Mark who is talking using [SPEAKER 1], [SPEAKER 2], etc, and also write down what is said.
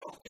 [SPEAKER 1] Kill